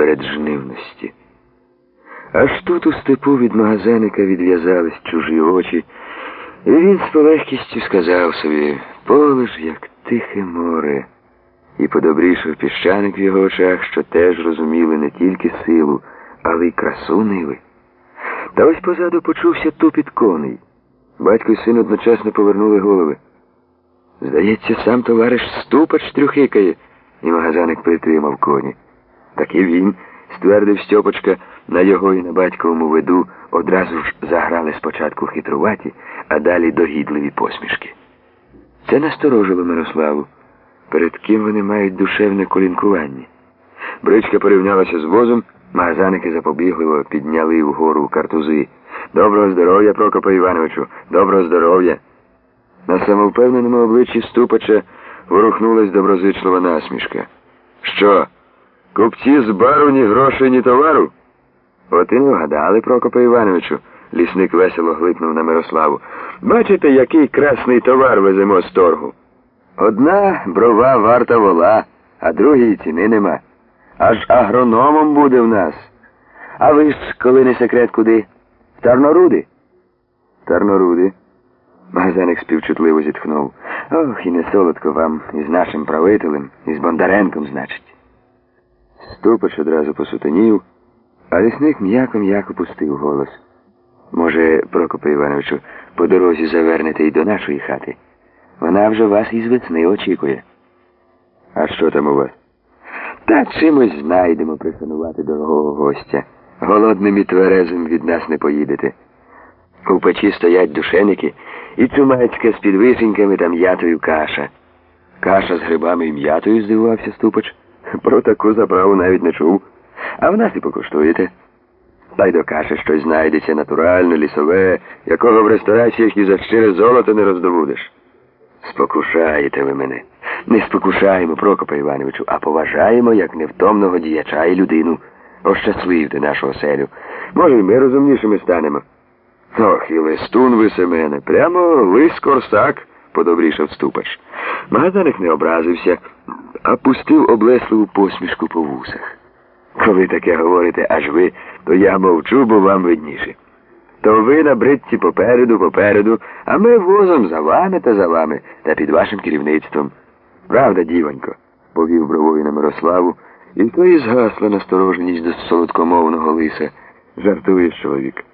переджнивності. Аж тут у степу від магазиника відв'язались чужі очі, і він з полегкістю сказав собі поле ж, як тихе море, і подобрішав піщаник в його очах, що теж розуміли не тільки силу, але й красу ниви. Та ось позаду почувся тупіт коней. Батько і син одночасно повернули голови. Здається, сам товариш ступач трюхикає, і магазаник притримав коні. Так і він, ствердив Стьопочка, на його і на батьковому виду одразу ж заграли спочатку хитруваті, а далі догідливі посмішки. Це насторожило Мирославу, перед ким вони мають душевне колінкування. Бричка порівнялася з возом, магазаники запобігливо підняли вгору картузи. Доброго здоров'я, Прокопа Івановичу, доброго здоров'я. На самовпевненому обличчі ступача ворухнулась доброзичлива насмішка. Що, купці з бару ні грошей, ні товару? От і не вгадали, Прокопа Івановичу, лісник весело глипнув на Мирославу. Бачите, який красний товар веземо з торгу? Одна брова варта вола, а другій ціни нема. Аж агрономом буде в нас. А ви ж, коли не секрет, куди? Тарноруди? Тарноруди. Магазаник співчутливо зітхнув. Ох, і не солодко вам із нашим правителем, із Бондаренком, значить. Ступач одразу посутонів, а лісник м'яко-м'яко пустив голос. Може, Прокопе Івановичу, по дорозі завернете й до нашої хати. Вона вже вас із весни очікує. А що там у вас? Та чимось знайдемо присанувати дорогого гостя. Голодним і тверезим від нас не поїдете. У печі стоять душеники і чумацька з підвисеньками та м'ятою каша. Каша з грибами і м'ятою, здивувався ступач. Про таку заправу навіть не чув. А в нас і покуштуєте. Та й щось знайдеться натуральне, лісове, якого в рестораціях і за щире золото не роздобудеш. Спокушаєте ви мене. Не спокушаємо, Прокопа Івановичу, а поважаємо як невтомного діяча і людину. Ощасливте нашу оселю. Може, і ми розумнішими станемо. Ох, і листун ви Семене, прямо лис корсак, подобрішав ступач. Магазаник не образився, а пустив облесливу посмішку по вусах. Коли таке говорите аж ви, то я мовчу, бо вам видніше. То ви на бритці попереду, попереду, а ми возом за вами та за вами та під вашим керівництвом. Правда, дівонько, повів бровою на Мирославу, і то і згасла настороженість до солодкомовного лиса. Жартує чоловік.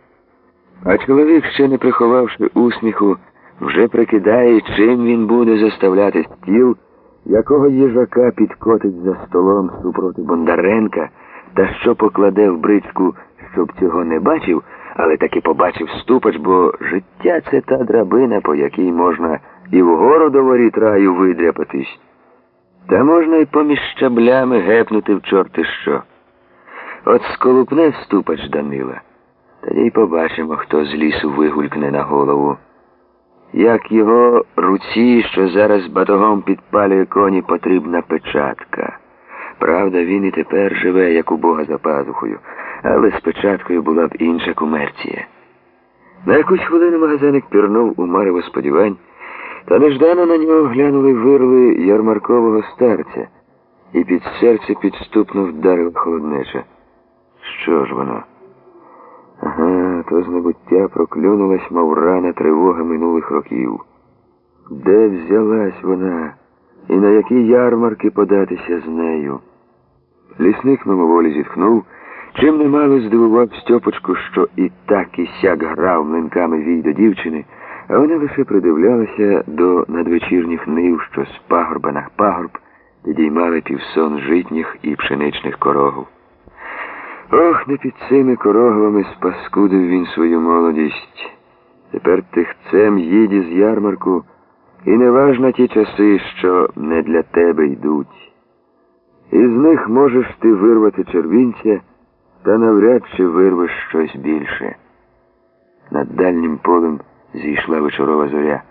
А чоловік, ще не приховавши усміху, вже прикидає, чим він буде заставляти стіл, якого їжака підкотить за столом супроти Бондаренка, та що покладе в бричку, щоб цього не бачив, але таки побачив ступач, бо життя це та драбина, по якій можна і вгору до воріт раю видряпатись. Та можна й поміж щаблями гепнути в чорти що. От сколупне ступач Данила. Тоді й побачимо, хто з лісу вигулькне на голову. Як його руці, що зараз батогом підпалює коні, потрібна печатка. Правда, він і тепер живе, як у Бога за пазухою, але з печаткою була б інша комерція. На якусь хвилину магазиник пірнув у марево сподівань, та неждано на нього глянули вирли ярмаркового старця, і під серце підступно вдарила холоднеча. Що ж воно? Ага, то з небуття проклюнулась, мов рана тривога минулих років. Де взялась вона і на які ярмарки податися з нею? Лісник мимоволі зітхнув, чим немало здивував Стьопочку, що і так і сяк грав млинками вій до дівчини, а вона лише придивлялася до надвечірніх нив, що з пагорба на пагорб підіймали півсон житніх і пшеничних корогів. Ох, не під цими корогвами спаскудив він свою молодість. Тепер тихцем їді з ярмарку, і неважно ті часи, що не для тебе йдуть. Із них можеш ти вирвати червінця, та навряд чи вирвеш щось більше. Над дальнім полем зійшла вечорова зоря,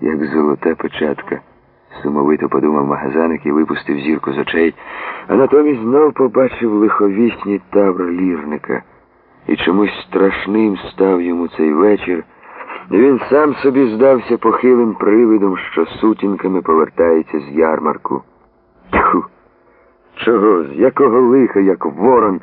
як золота початка. Сумовито подумав магазаник і випустив зірку з очей, а натомість знов побачив лиховісні тавр лірника. І чомусь страшним став йому цей вечір. І Він сам собі здався похилим привидом, що сутінками повертається з ярмарку. Тьху! Чого, з якого лиха, як ворон,